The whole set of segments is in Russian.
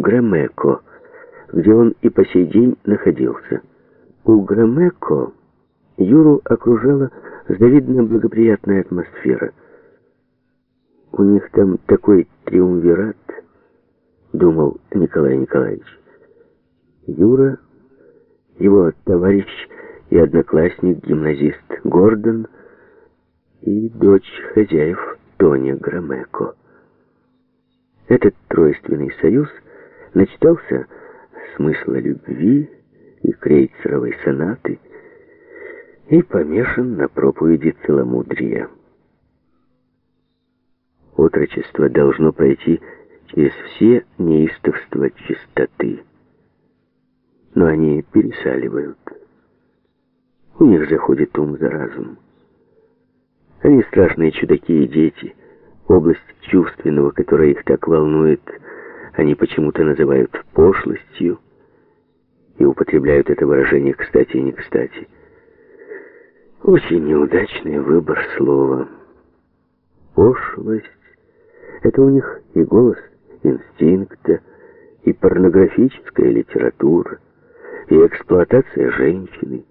Громеко, где он и по сей день находился. У Громеко Юру окружала завидная благоприятная атмосфера. У них там такой триумвират, думал Николай Николаевич. Юра, его товарищ и одноклассник, гимназист Гордон и дочь хозяев Тоня Громеко. Этот тройственный союз начитался смысла любви и крейцеровой сонаты и помешан на проповеди целомудрия. Отрочество должно пройти через все неистовства чистоты. Но они пересаливают. У них заходит ум за разум. Они страшные чудаки и дети. Область чувственного, которая их так волнует, они почему-то называют пошлостью и употребляют это выражение кстати и не кстати. Очень неудачный выбор слова. Пошлость — это у них и голос инстинкта, и порнографическая литература, и эксплуатация женщины,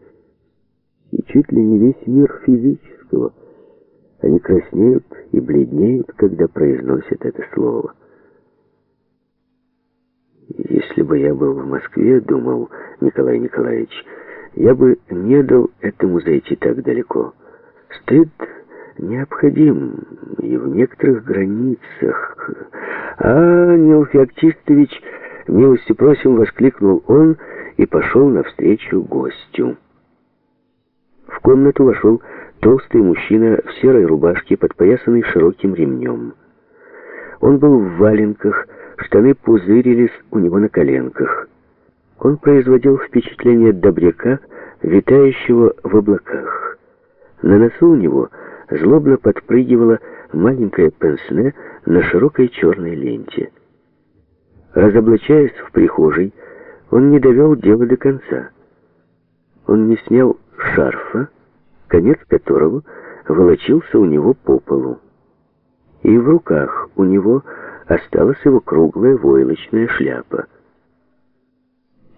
и чуть ли не весь мир физического. Они краснеют и бледнеют, когда произносят это слово. Если бы я был в Москве, думал Николай Николаевич, я бы не дал этому зайти так далеко. Стыд необходим и в некоторых границах. А, Нил Феоктистович, милости просим, воскликнул он и пошел навстречу гостю. В комнату вошел толстый мужчина в серой рубашке, подпоясанный широким ремнем. Он был в валенках, штаны пузырились у него на коленках. Он производил впечатление добряка, витающего в облаках. На носу у него злобно подпрыгивала маленькая пенсне на широкой черной ленте. Разоблачаясь в прихожей, он не довел дело до конца. Он не снял шарфа, конец которого волочился у него по полу. И в руках у него осталась его круглая войлочная шляпа.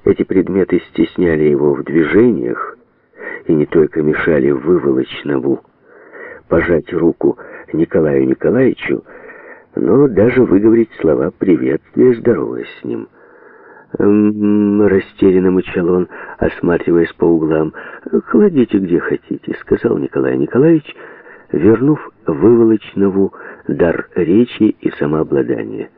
Эти предметы стесняли его в движениях и не только мешали выволочному пожать руку Николаю Николаевичу, но даже выговорить слова приветствия, здороваясь с ним. «М-м-м», растерянно мычал он, осматриваясь по углам. «Кладите где хотите», — сказал Николай Николаевич, вернув выволочнову дар речи и самообладания.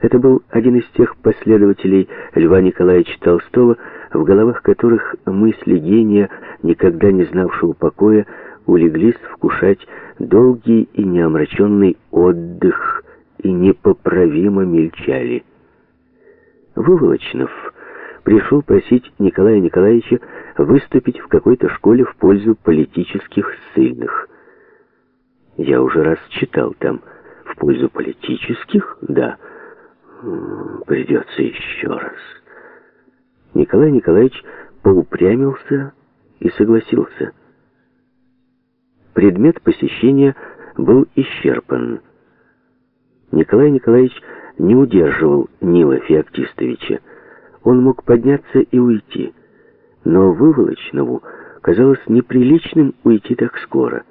Это был один из тех последователей Льва Николаевича Толстого, в головах которых мысли гения, никогда не знавшего покоя, улеглись вкушать долгий и неомраченный отдых и непоправимо мельчали. Выволочнов пришел просить Николая Николаевича выступить в какой-то школе в пользу политических ссыльных. Я уже раз читал там «в пользу политических?» Да, Придется еще раз. Николай Николаевич поупрямился и согласился. Предмет посещения был исчерпан. Николай Николаевич не удерживал Нила Феоктистовича. Он мог подняться и уйти. Но Выволочнову казалось неприличным уйти так скоро.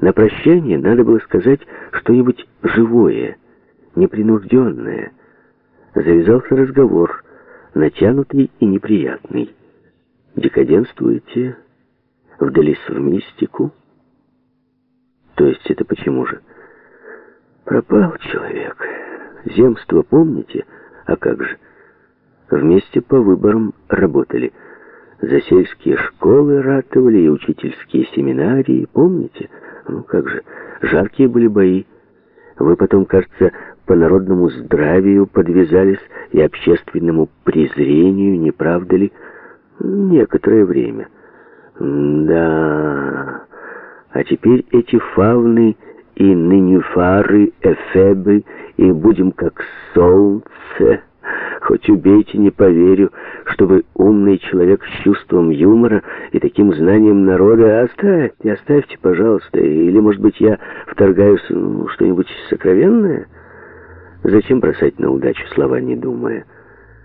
На прощание надо было сказать что-нибудь живое, непринужденное. Завязался разговор, натянутый и неприятный. Декаденствуете? Вдались в мистику? То есть это почему же? Пропал человек. Земство помните? А как же? Вместе по выборам работали. За сельские школы ратовали и учительские семинарии, помните? Ну как же, жаркие были бои. Вы потом, кажется, по народному здравию подвязались и общественному презрению, не правда ли? Некоторое время. Да. А теперь эти фауны и нынюфары, эфебы, и будем как солнце. Хоть убейте, не поверю, чтобы умный человек с чувством юмора и таким знанием народа... Оставьте, оставьте, пожалуйста. Или, может быть, я вторгаюсь в что-нибудь сокровенное? Зачем бросать на удачу слова, не думая?